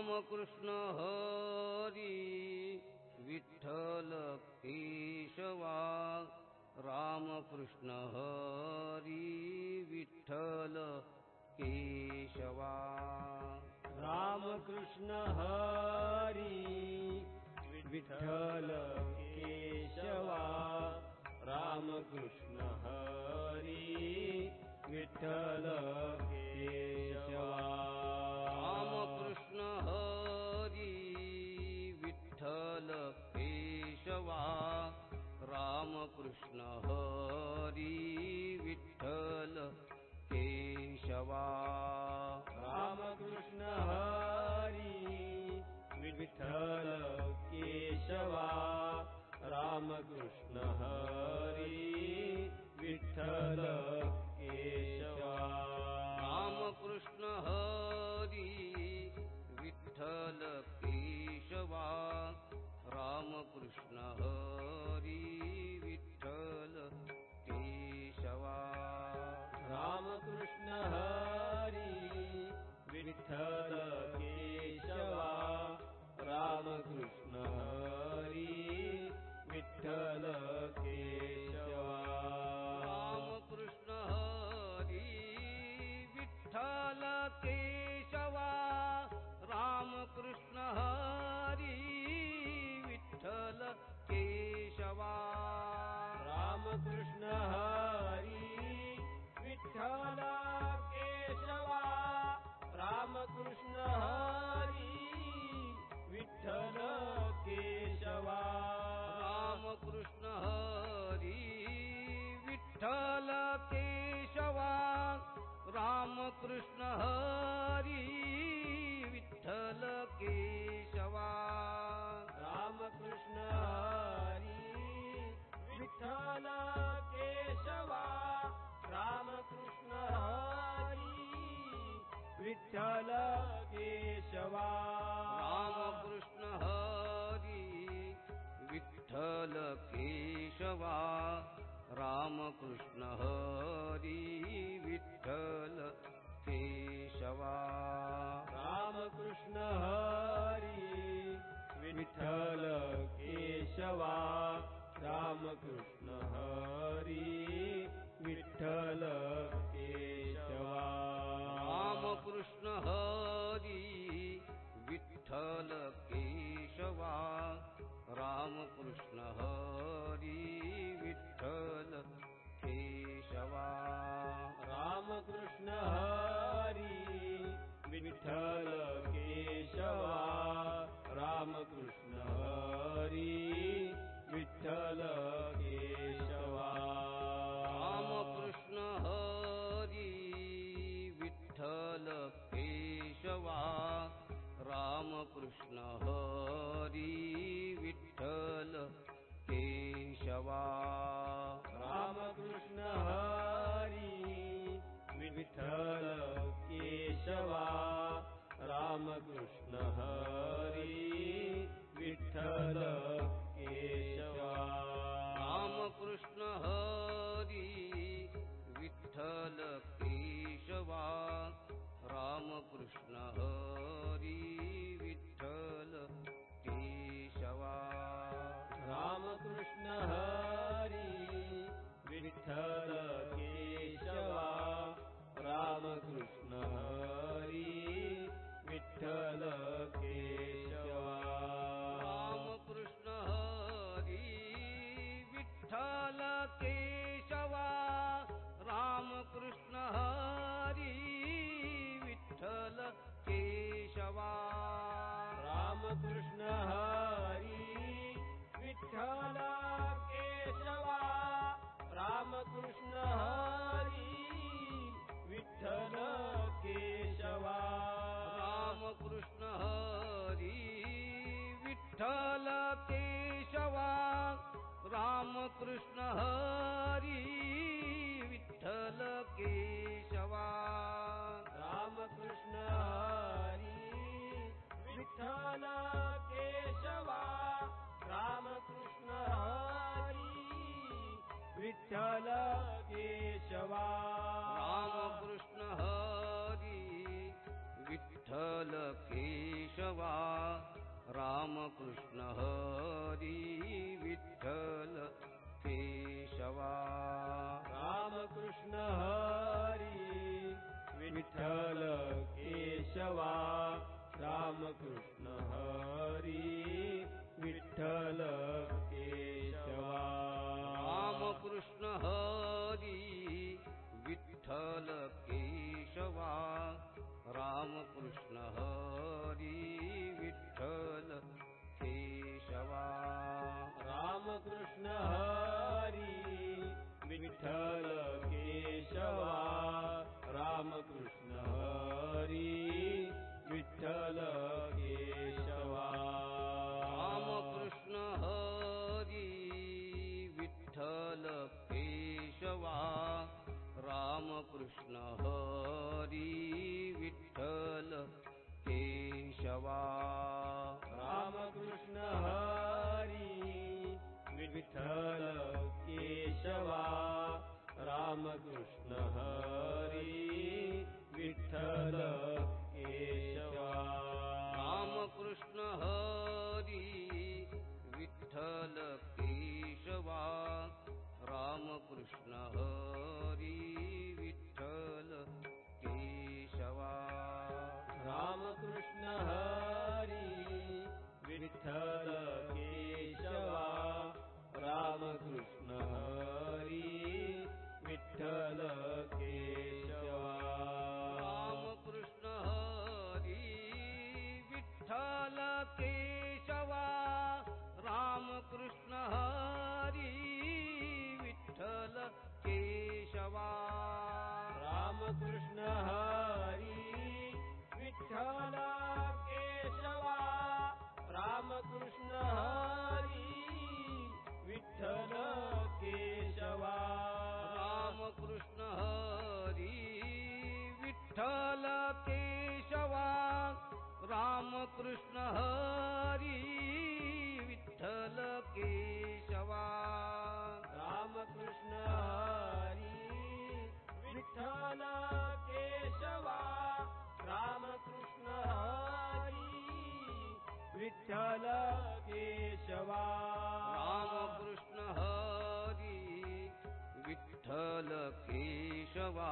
रामकृष्ण हरि विठ्ठल केशवा। रामकृष्ण हरि विठ्ठल केशवा। रामकृष्ण हरि विठ्ठल केशवा। रामकृष्ण हरि विठ्ठल रामकृष्ण हरि विठ्ठल केशवा। रामकृष्ण हरि विठ्ठल केशवा। रामकृष्ण हरि विठ्ठल केशवा। रामकृष्ण हरि विठ्ठल केशवा। विठ्ठल केशवा रामकृष्ण हरि विठ्ठल केशवा रामकृष्ण हरि विठ्ठल केशवा रामकृष्ण हरि विठ्ठल केशवा रामकृष्ण हरि विठ्ठल केशवा कृष्ण हरि विठल केशवा रामकृष्ण हरि विठ्ठल केशवा रामकृष्ण हरि विठ्ठल केशवा रामकृष्ण हरि विठल रामकृष्ण हरि विठ्ठल केशवा। रामकृष्ण हरि विठ्ठल केशवा। रामकृष्ण हरि विठ्ठल केशवा। रामकृष्ण हरि विठ्ठल केशवा। रामकृष्ण हरि रामकृष्ण हरि विठ्ठल केशवा रामकृष्ण चला गे गोपाल केशवा रामकृष्ण हरि विठ्ठल केशवा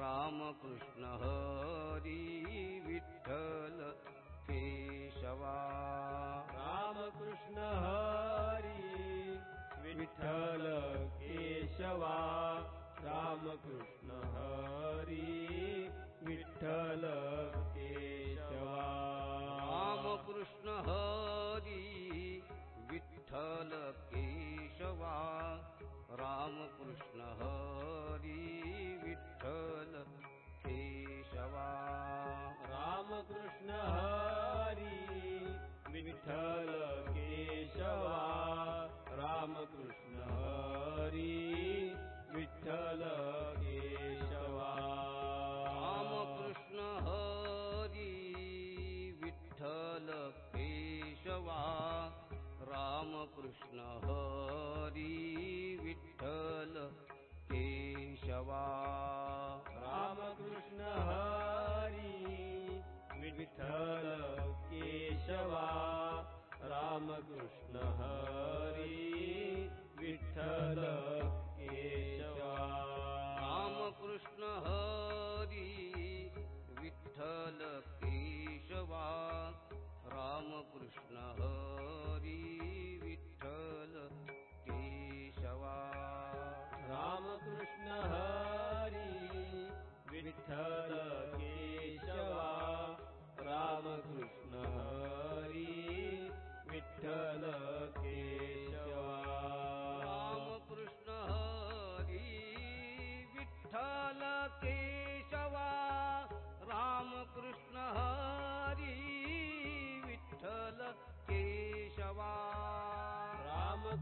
रामकृष्ण हरि विठ्ठल केशवा रामकृष्ण हरि विठ्ठल केशवा रामकृष्ण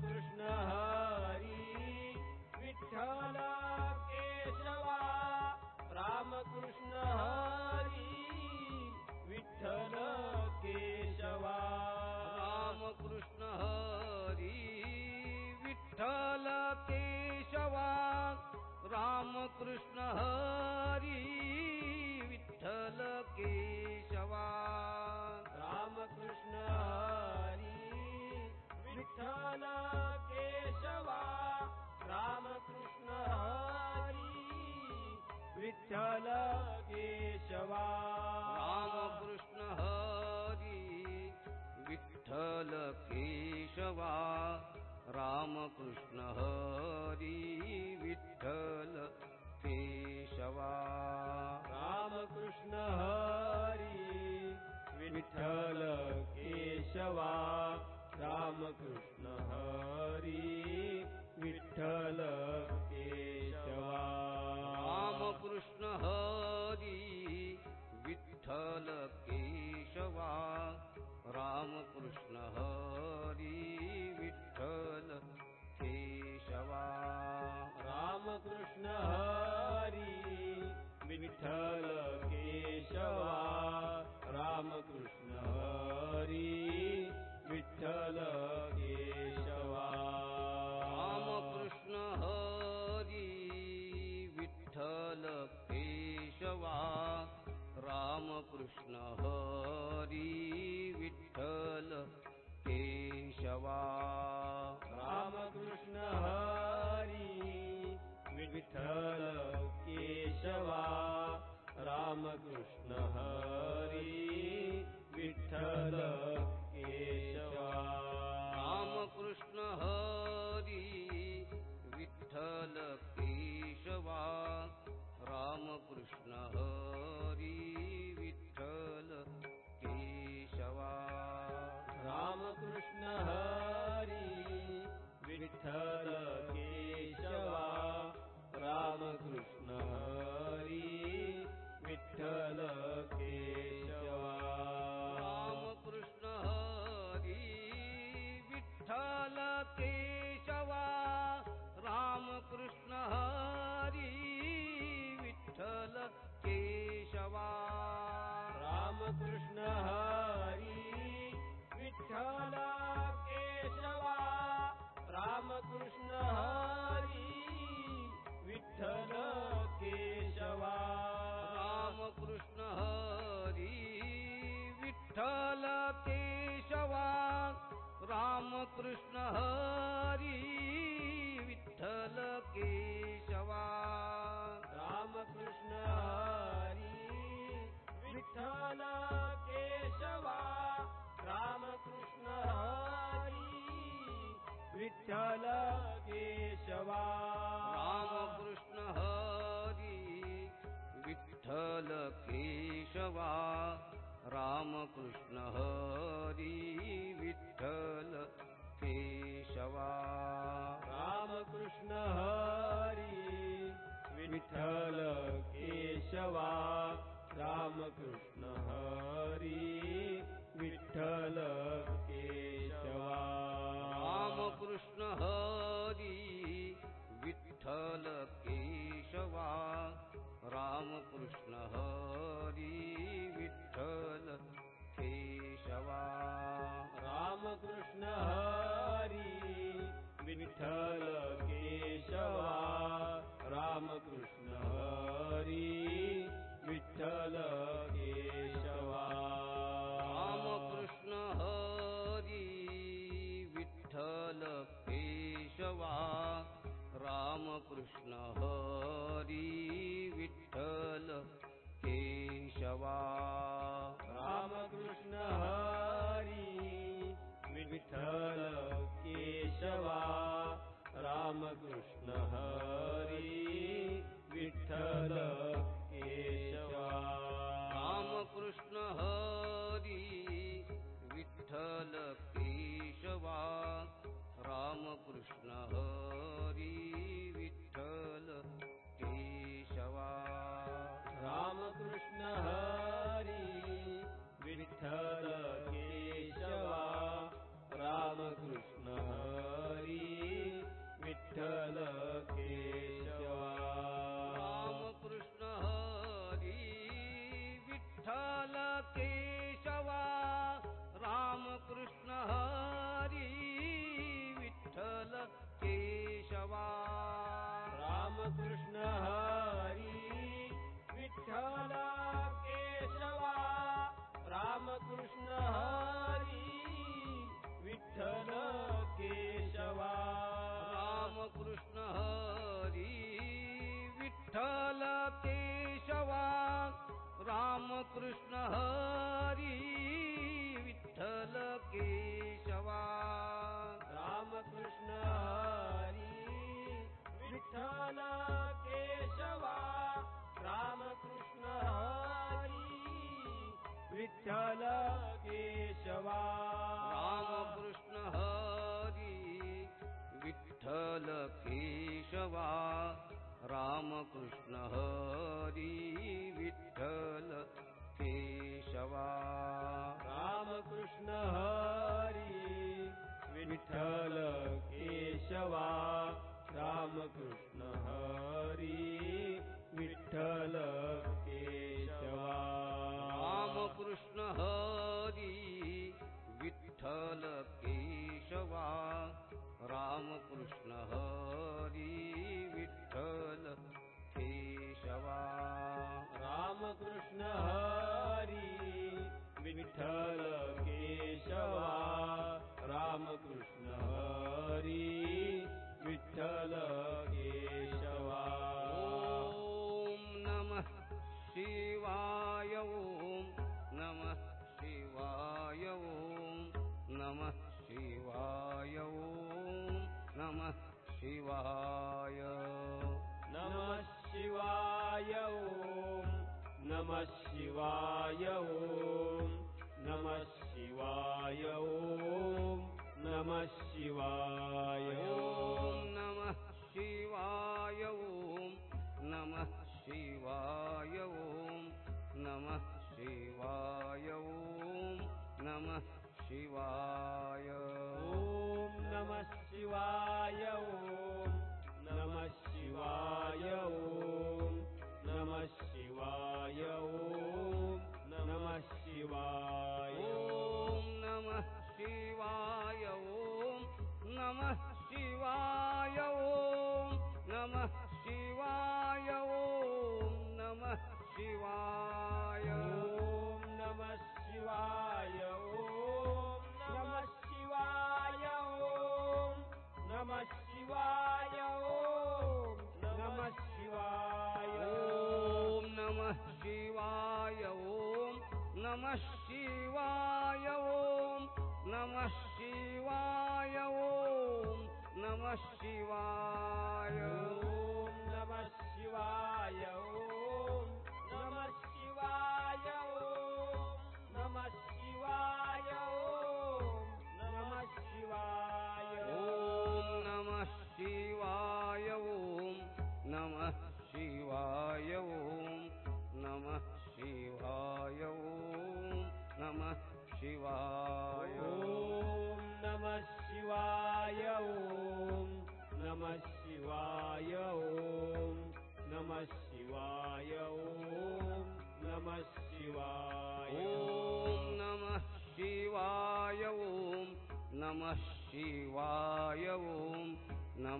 कृष्ण हरि विठ्ठल केशवा रामकृष्ण हरि विठ्ठल केशवा रामकृष्ण हरि विठ्ठल केशवा रामकृष्ण विठ्ठल केशवा रामकृष्ण विठ्ठल केशवा रामकृष्ण हरि विठ्ठल केशवा रामकृष्ण हरि विठ्ठल केशवा रामकृष्ण हरि विठ्ठल केशवा रामकृष्ण हरी विठ्ठल केशवा। रामकृष्ण हरी विठ्ठल केशवा। रामकृष्ण हरी विठ्ठल केशवा। रामकृष्ण हरी विठ्ठल केशवा। रामकृष्ण Chala रामकृष्ण हरी विठ्ठल केशवा। रामकृष्ण हरी विठ्ठल केशवा। रामकृष्ण हरी विठ्ठल केशवा रामकृष्ण हरी विठ्ठल केशवा। रामकृष्ण हरी विठ्ठल केशवा। रामकृष्ण हरी विठ्ठल रामकृष्ण हरी विठ्ठल केशवा। रामकृष्ण हरी विठ्ठल केशवा। रामकृष्ण हरी विठ्ठल केशवा रामकृष्ण हरि रामकृष्णी विठ्ठलकेशवा। रामकृष्णः शिवा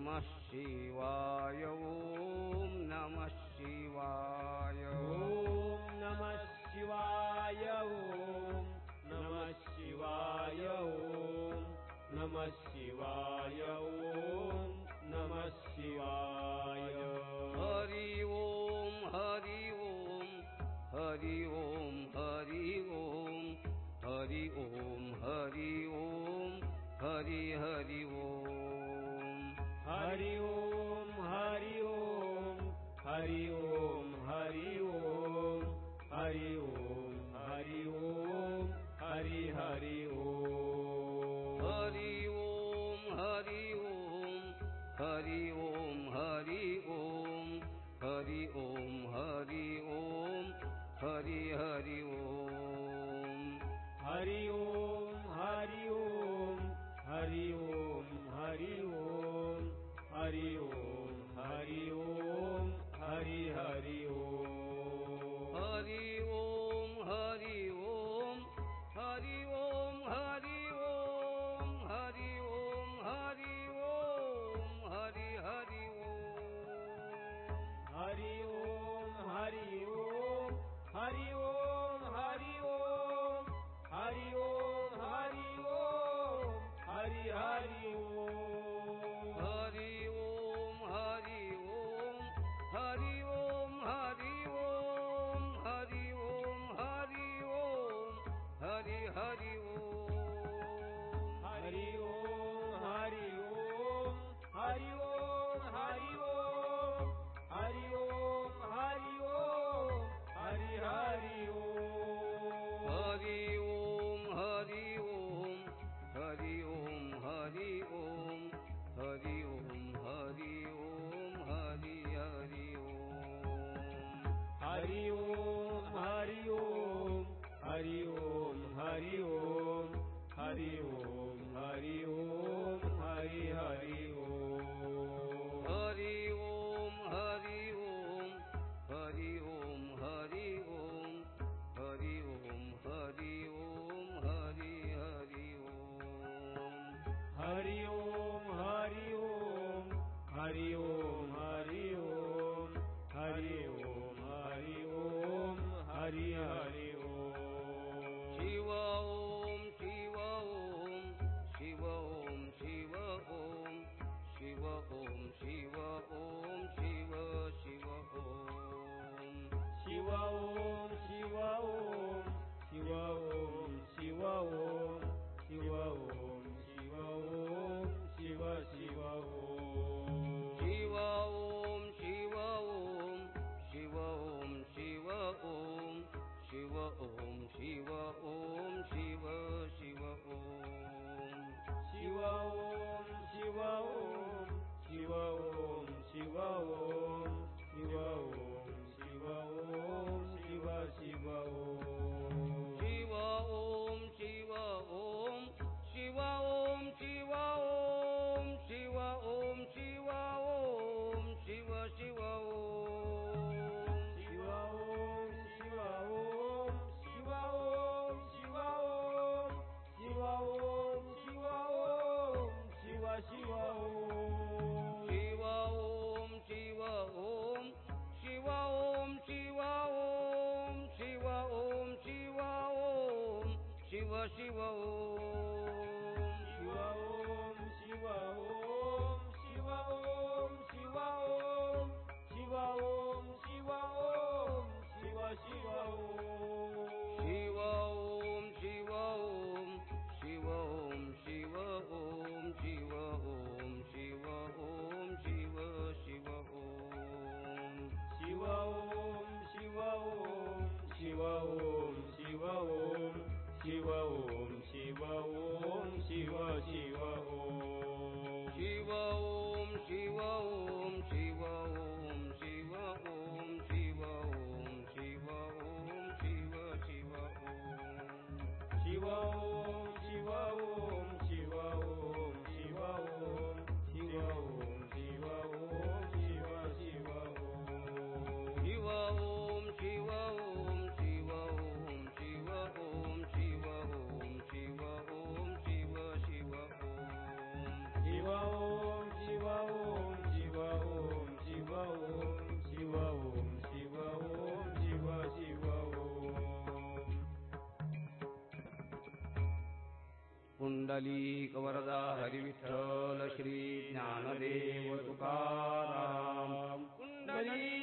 नमः शिवाय ॐ नमः शिवाय। ॐ नमः शिवाय ॐ नमः शिवाय ॐ नमः शिवाय ॐ नमः शिवाय। हरि ओ हरि ओं हरि ओ हरि ओ हरि ओ पुंडलीक वरदा हरिविठ्ठल श्री ज्ञानदेव तुकाराम। कुंडली